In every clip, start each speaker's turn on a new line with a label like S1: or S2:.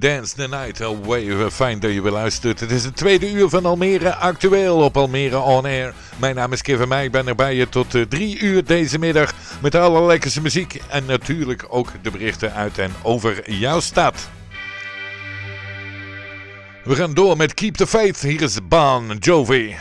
S1: Dance the Night Away. Fijn dat je weer luistert. Het is het tweede uur van Almere actueel op Almere On Air. Mijn naam is Kevin Meij. Ik ben er bij je tot uh, drie uur deze middag. Met alle lekkerste muziek. En natuurlijk ook de berichten uit en over jouw stad. We gaan door met Keep the Faith. Hier is Bon Jovi.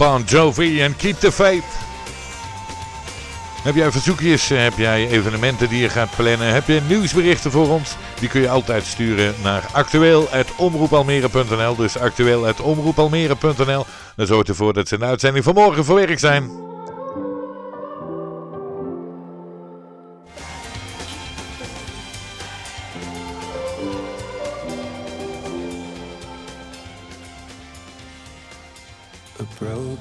S1: Bon Jovi en Keep the Faith. Heb jij verzoekjes? Heb jij evenementen die je gaat plannen? Heb je nieuwsberichten voor ons? Die kun je altijd sturen naar actueel.omroepalmere.nl Dus actueel.omroepalmere.nl Dan zorgt ervoor dat ze in de uitzending van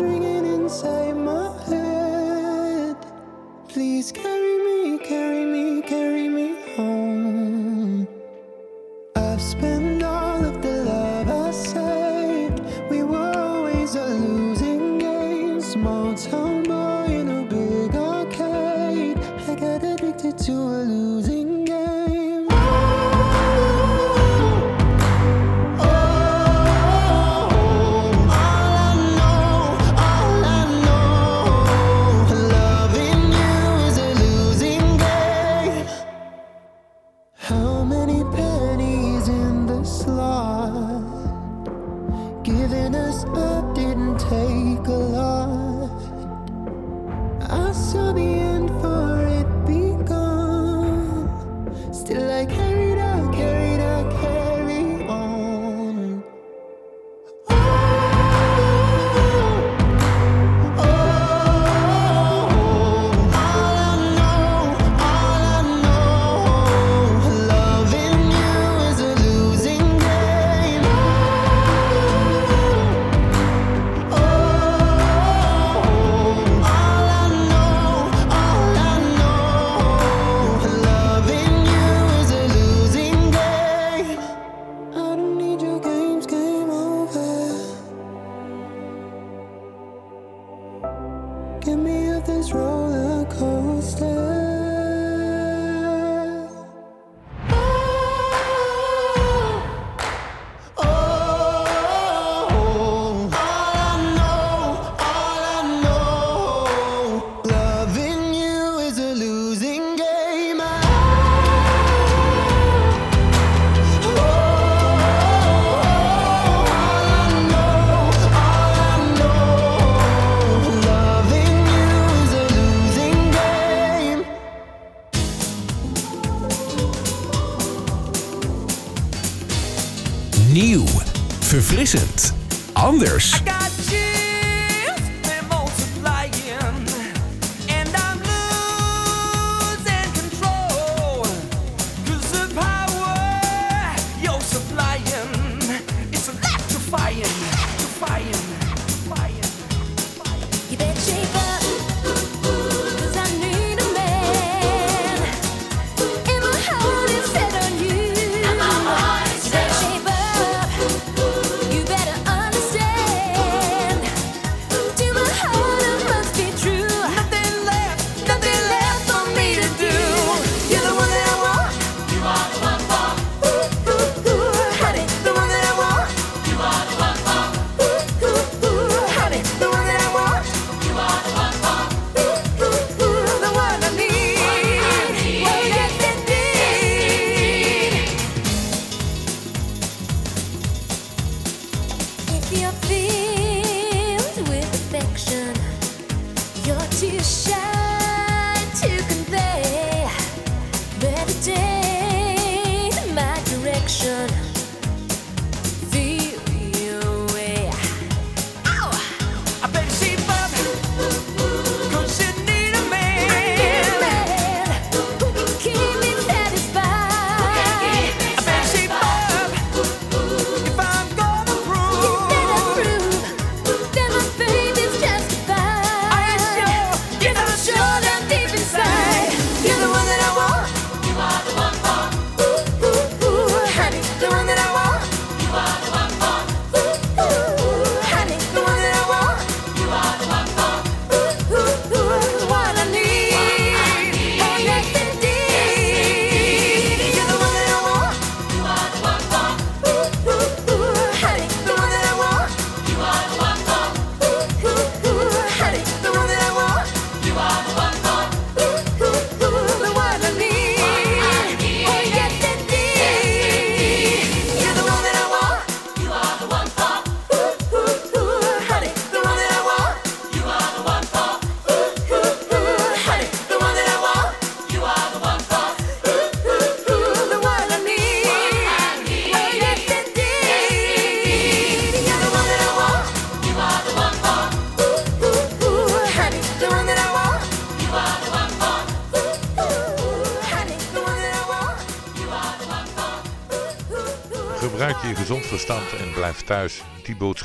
S2: Ringing inside my head. Please carry me, carry me,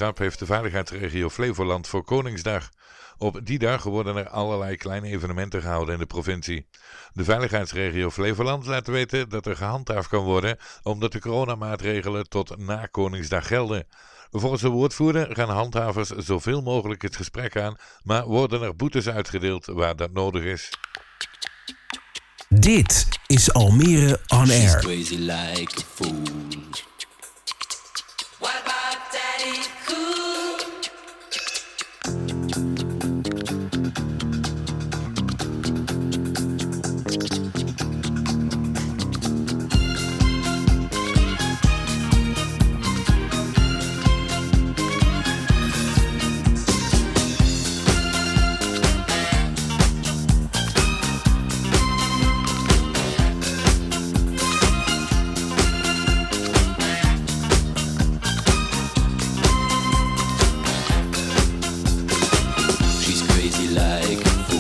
S1: Heeft de veiligheidsregio Flevoland voor Koningsdag. Op die dag worden er allerlei kleine evenementen gehouden in de provincie. De veiligheidsregio Flevoland laat weten dat er gehandhaafd kan worden omdat de coronamaatregelen tot na Koningsdag gelden. Volgens de woordvoerder gaan handhavers zoveel mogelijk het gesprek aan, maar worden er boetes uitgedeeld waar dat nodig is.
S3: Dit is Almere On Air.
S4: like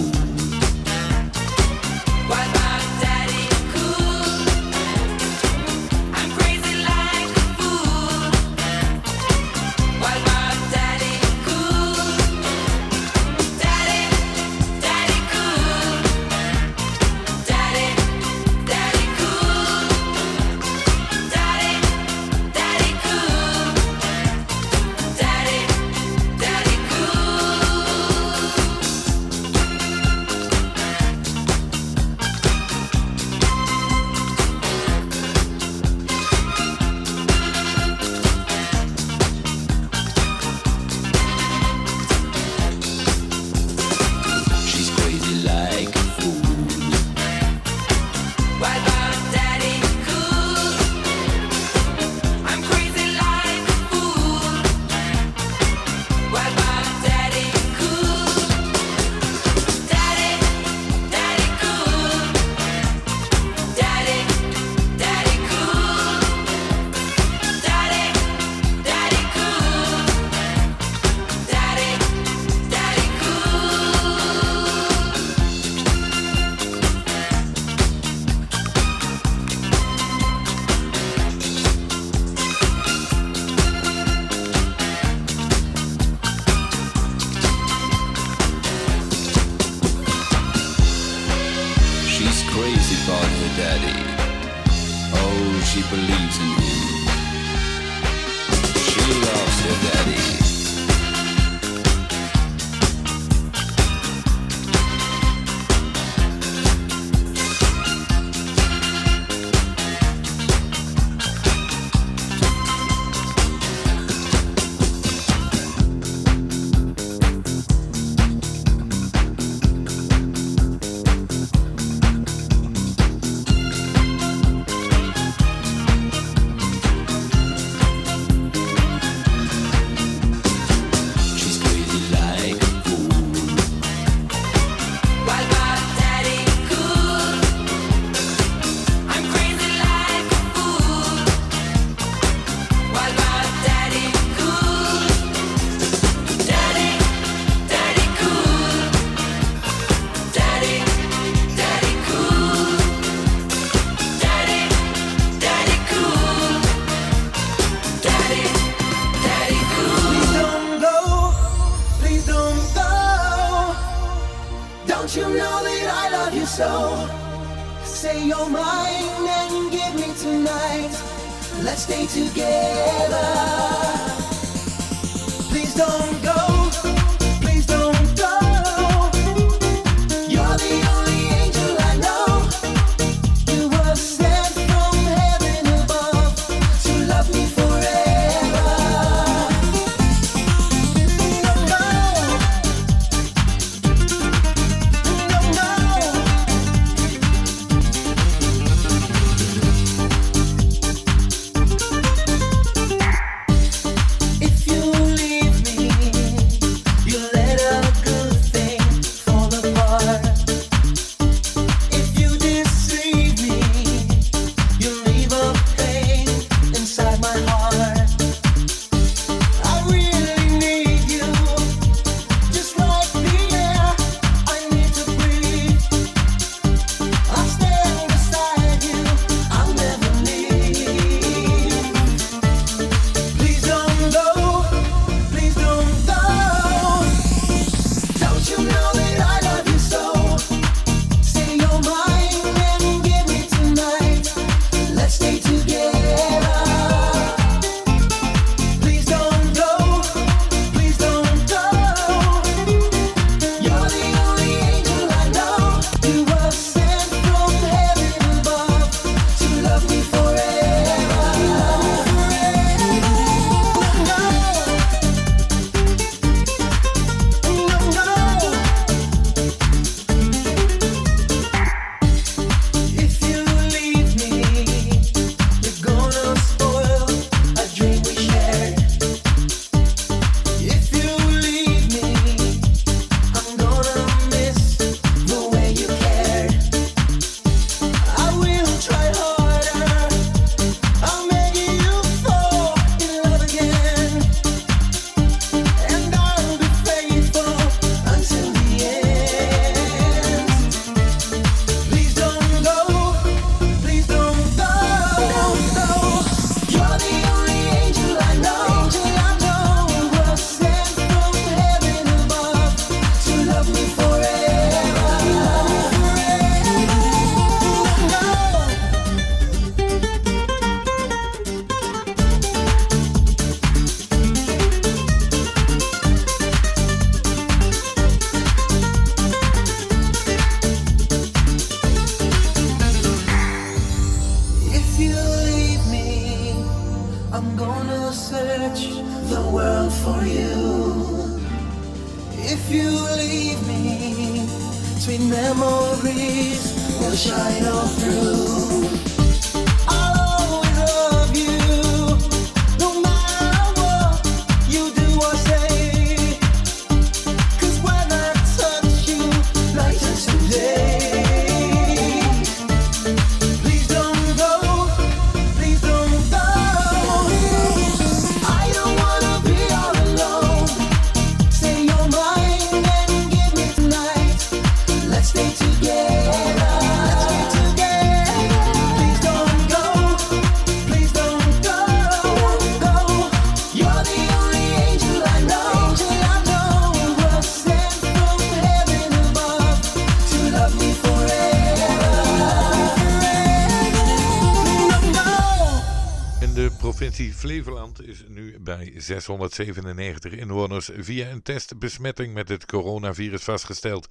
S1: 697 inwoners via een test besmetting met het coronavirus vastgesteld.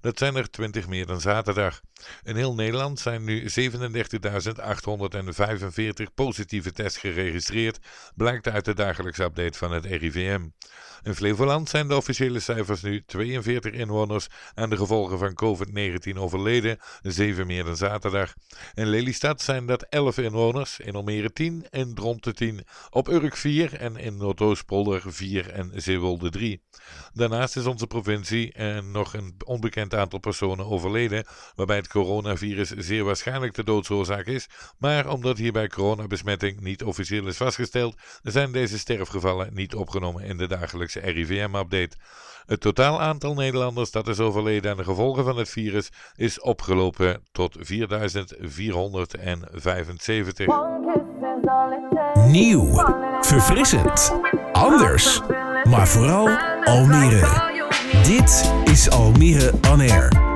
S1: Dat zijn er 20 meer dan zaterdag. In heel Nederland zijn nu 37.845 positieve tests geregistreerd, blijkt uit de dagelijkse update van het RIVM. In Flevoland zijn de officiële cijfers nu 42 inwoners aan de gevolgen van COVID-19 overleden, 7 meer dan zaterdag. In Lelystad zijn dat 11 inwoners, in Almere 10, in Dronten 10, op Urk 4 en in Noordoostpolder 4 en Zeewolde 3. Daarnaast is onze provincie en nog een onbekend aantal personen overleden, waarbij het coronavirus zeer waarschijnlijk de doodsoorzaak is, maar omdat hierbij coronabesmetting niet officieel is vastgesteld, zijn deze sterfgevallen niet opgenomen in de dagelijkse RIVM-update. Het totaal aantal Nederlanders dat is overleden aan de gevolgen van het virus is opgelopen tot 4475.
S3: Nieuw, verfrissend, anders, maar vooral Almere. Dit is Almere On Air.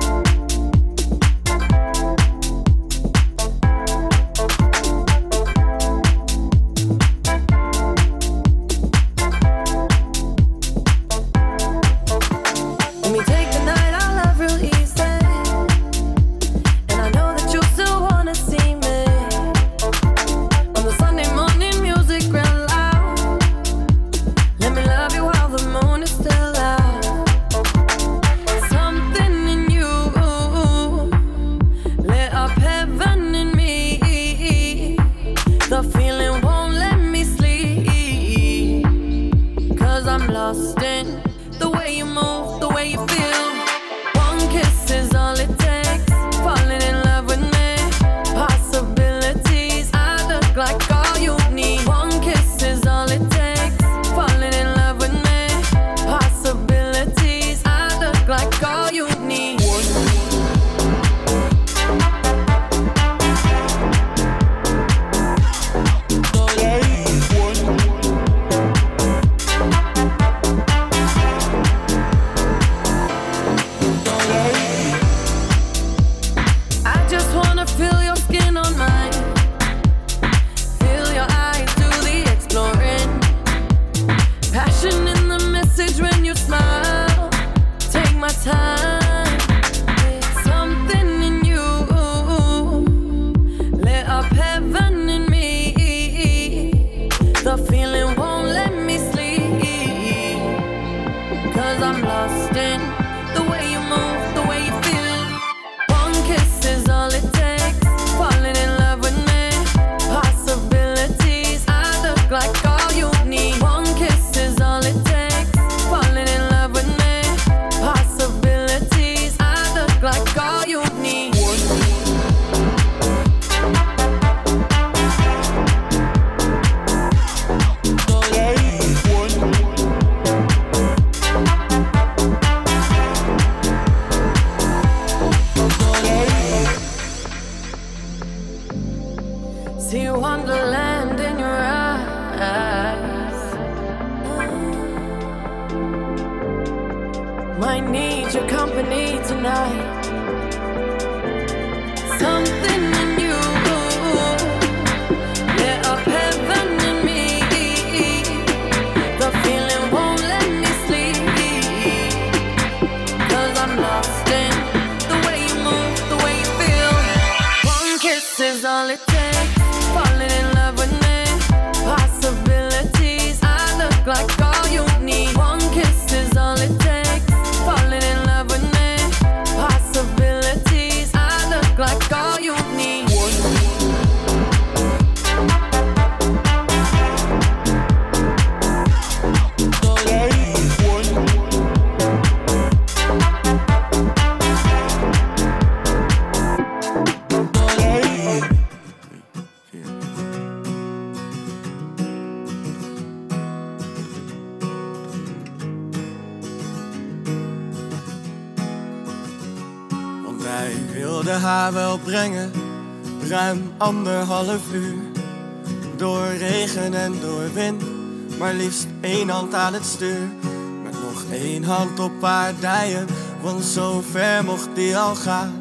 S5: Anderhalf uur. Door regen en door wind, maar liefst één hand aan het stuur. Met nog één hand op haar dijen, want zo ver mocht die al gaan.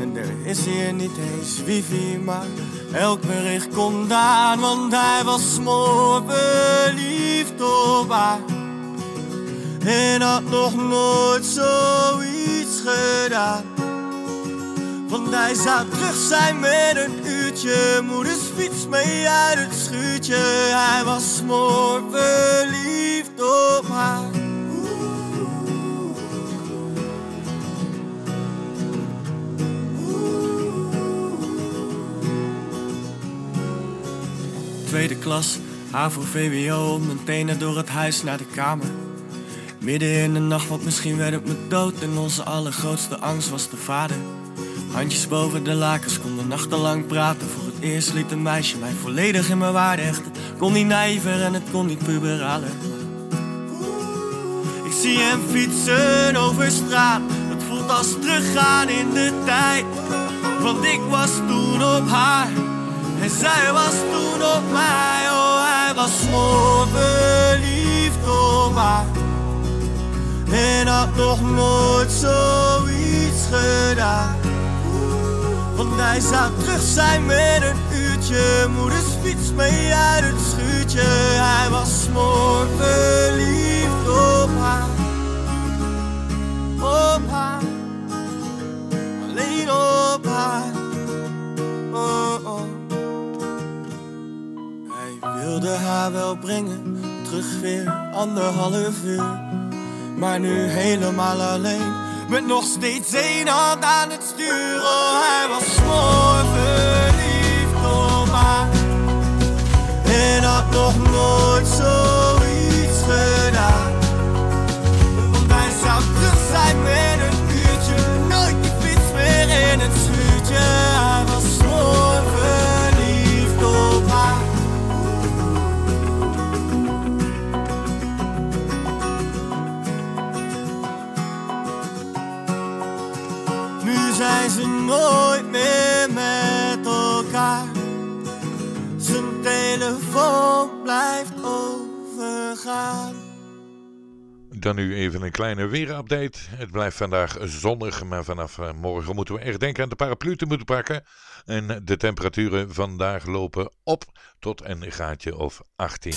S5: En er is hier niet eens wifi, maar elk bericht komt aan. Want hij was smoor verliefd op haar. En had nog nooit zoiets gedaan. Want hij zou terug zijn met een uurtje. Moeders fiets mee uit het schuurtje. Hij was smoor verliefd op haar. Tweede klas, HAVO VWO, mijn tenen door het huis naar de kamer. Midden in de nacht, want misschien werd het me dood. En onze allergrootste angst was de vader. Handjes boven de lakens, konden nachtenlang praten. Voor het eerst liet een meisje mij volledig in mijn waarde hechten. Kon niet nijver en het kon niet puberalen. Ik zie hem fietsen over straat. Het voelt als teruggaan in de tijd. Want ik was toen op haar. En zij was toen op mij. Oh, hij was zo verliefd op haar. En had nog nooit zoiets. Hij zou terug zijn met een uurtje. Moeders fiets mee uit het schuurtje. Hij was smoor verliefd op haar. Op haar. Alleen op haar. Oh, oh. Hij wilde haar wel brengen. Terug weer anderhalf uur. Maar nu helemaal alleen. Met nog steeds één hand aan het sturen. Hij was mooi verliefd op mij En had nog nooit zoiets gedaan. Want hij zou terug zijn met een uurtje. Nooit die fiets meer in het schuurtje. Hij was mooi. telefoon blijft overgaan.
S6: Dan nu even een kleine weerupdate. Het blijft vandaag zonnig, maar vanaf eh, morgen moeten we echt denken aan de paraplu te moeten pakken. En de temperaturen vandaag lopen op tot een gaatje of 18.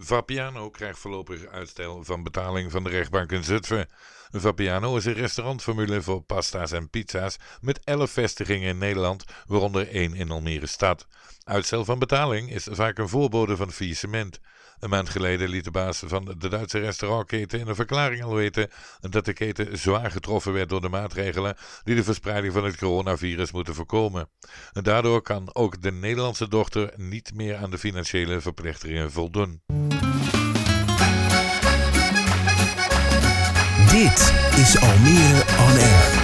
S1: Vapiano krijgt voorlopig uitstel van betaling van de rechtbank in Zutphen. Vapiano is een restaurantformule voor pasta's en pizza's met 11 vestigingen in Nederland, waaronder één in Almere stad. Uitstel van betaling is vaak een voorbode van faillissement. Een maand geleden liet de baas van de Duitse restaurantketen in een verklaring al weten dat de keten zwaar getroffen werd door de maatregelen die de verspreiding van het coronavirus moeten voorkomen. En daardoor kan ook de Nederlandse dochter niet meer aan de financiële verplichtingen voldoen.
S3: Dit is Almere On Air.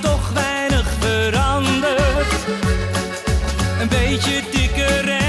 S7: Toch weinig veranderd. Een beetje dikker en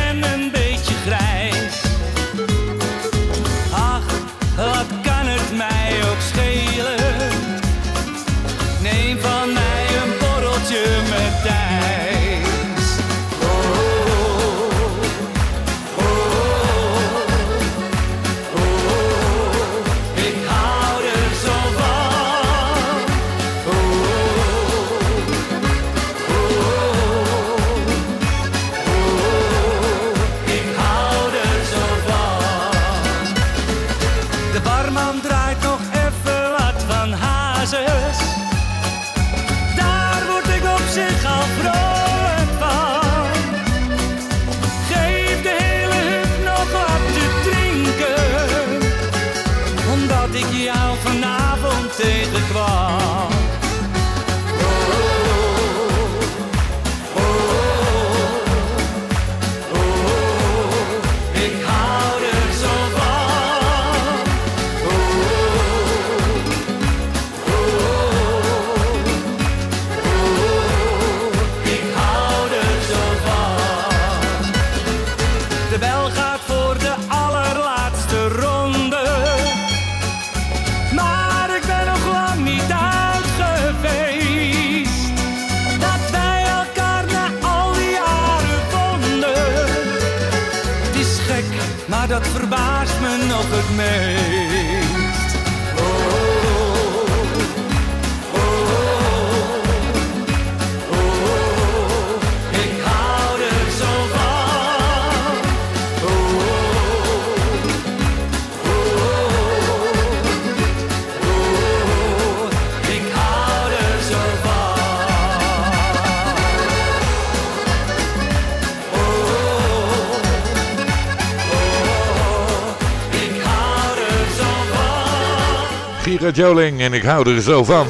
S1: Joling en ik hou er zo van.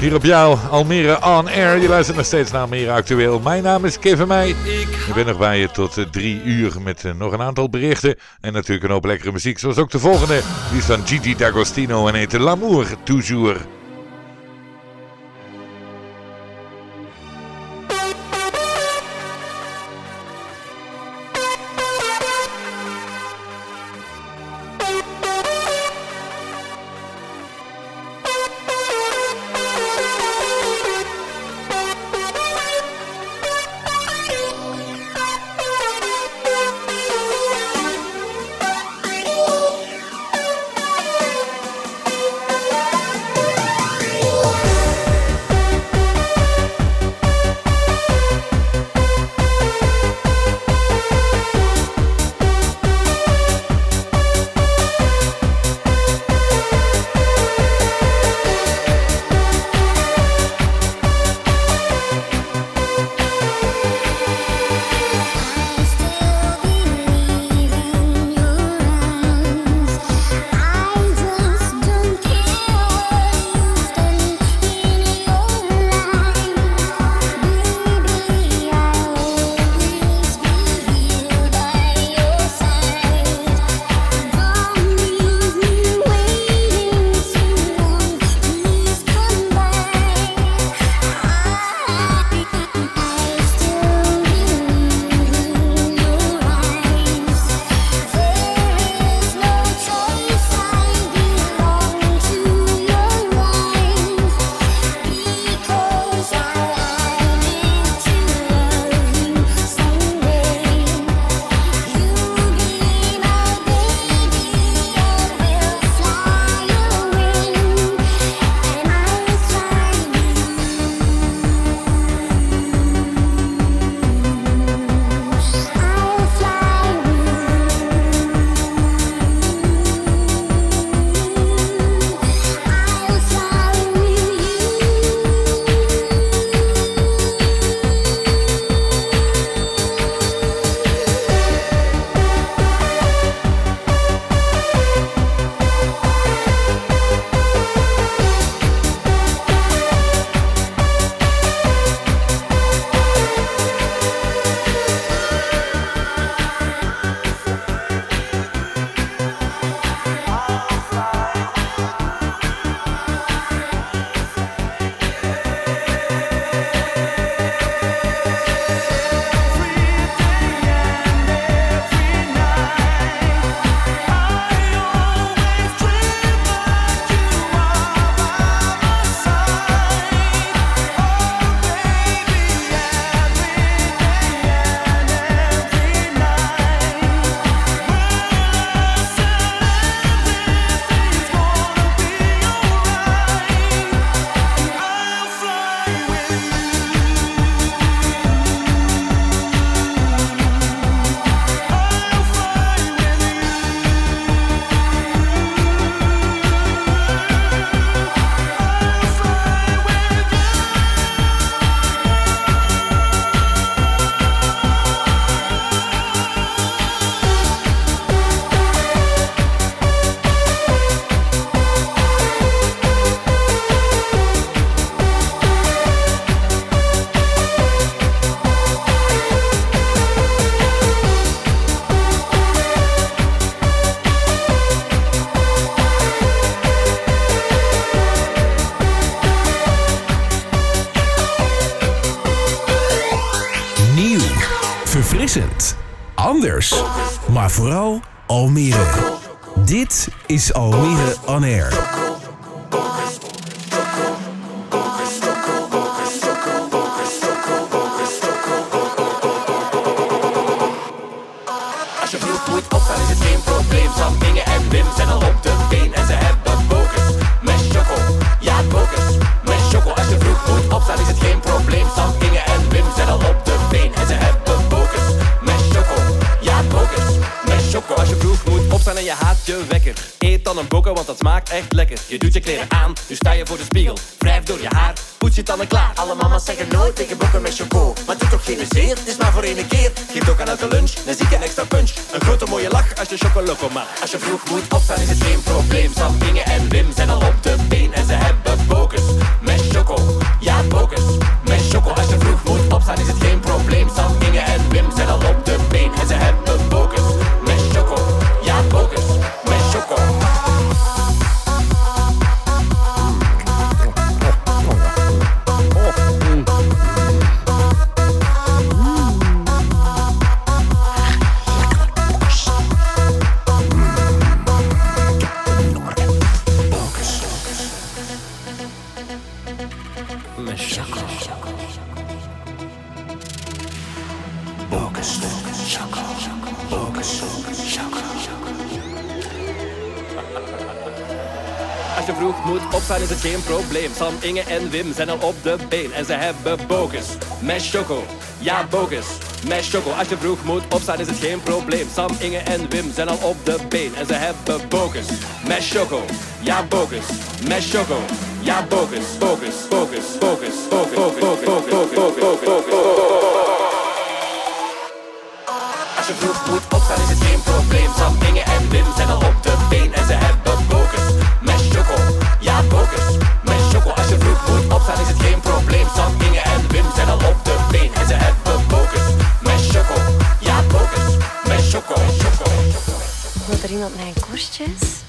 S1: Hier op jou, Almere On Air. Je luistert nog steeds naar Almere Actueel. Mijn naam is Kevin Meij. Ik ben nog bij je tot eh, drie uur met eh, nog een aantal berichten. En natuurlijk een hoop lekkere muziek. Zoals ook de volgende. Die is van Gigi D'Agostino en heet L'amour toujours.
S8: Sam, Inge en Wim zijn al op de been En ze hebben
S9: bogus met choco Ja, bogus met choco Als je vroeg moet opstaan is het geen probleem Sam, Inge en Wim zijn al op de been En ze hebben bogus met choco Ja, bogus met choco Ja, bogus, bogus, bogus, bogus, bogus, bogus, bogus, bogus, bogus
S8: Als je vroeg moet opstaan is het geen probleem Sam, Inge en Wim zijn al op de been En ze hebben bokus met choco Ja, bokus Als je vroeg moet opstaan is het geen probleem Sam, Inge en Wim zijn al op de been En ze hebben bokus met choco Ja, bokus met choco.
S10: Wil er iemand mijn korstjes?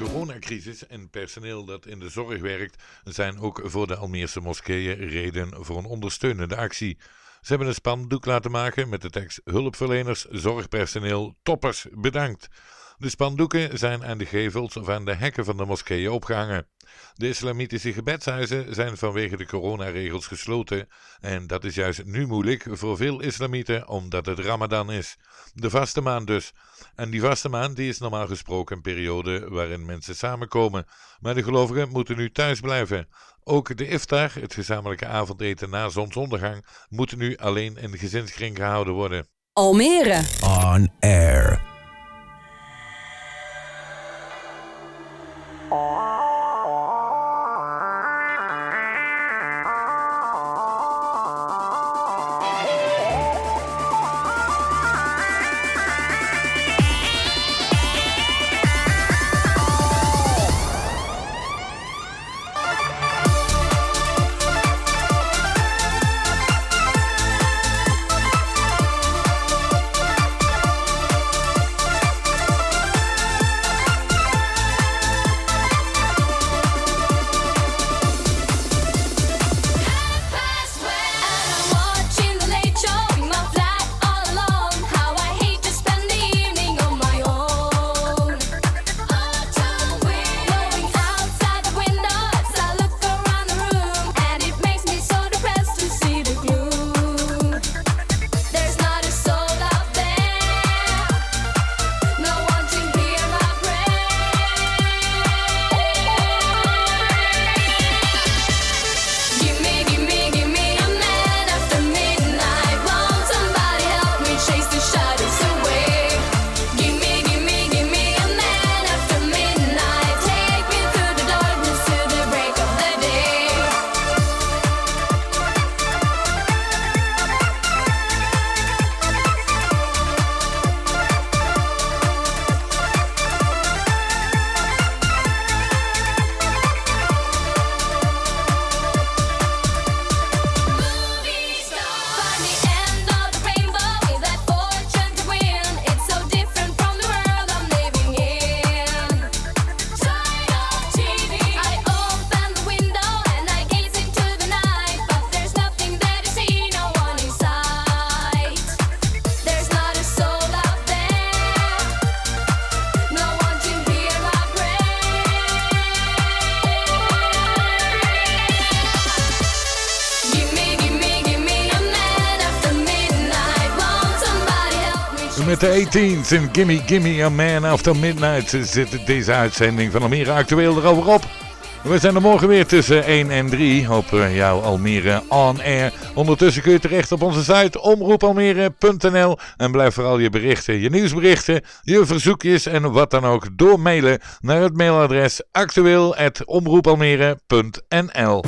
S1: Coronacrisis en personeel dat in de zorg werkt zijn ook voor de Almeerse moskeeën reden voor een ondersteunende actie. Ze hebben een spandoek laten maken met de tekst hulpverleners, zorgpersoneel, toppers, bedankt. De spandoeken zijn aan de gevels of aan de hekken van de moskeeën opgehangen. De islamitische gebedshuizen zijn vanwege de coronaregels gesloten en dat is juist nu moeilijk voor veel islamieten omdat het Ramadan is. De vaste maand dus. En die vaste maand die is normaal gesproken een periode waarin mensen samenkomen. Maar de gelovigen moeten nu thuis blijven. Ook de iftar, het gezamenlijke avondeten na zonsondergang, moet nu alleen in gezinskring gehouden worden.
S11: Almere.
S3: On air.
S1: Met de 18's en Gimme Gimme a Man After Midnight zit deze uitzending van Almere Actueel erover op. We zijn er morgen weer tussen 1 en 3 op jouw Almere On Air. Ondertussen kun je terecht op onze site omroepalmere.nl en blijf vooral je berichten, je nieuwsberichten, je verzoekjes en wat dan ook doormailen naar het mailadres actueel.omroepalmere.nl